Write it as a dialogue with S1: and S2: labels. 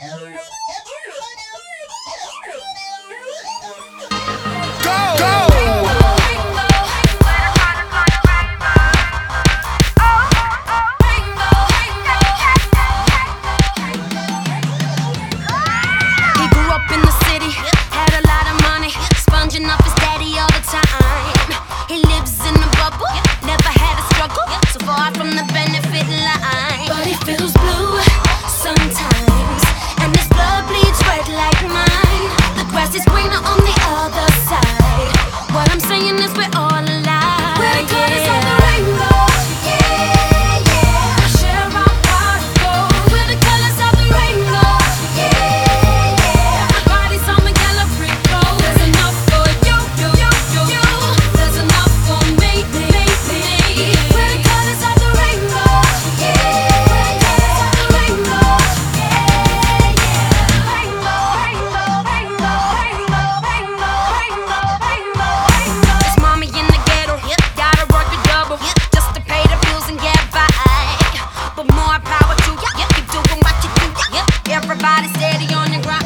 S1: He Daddy on the ground.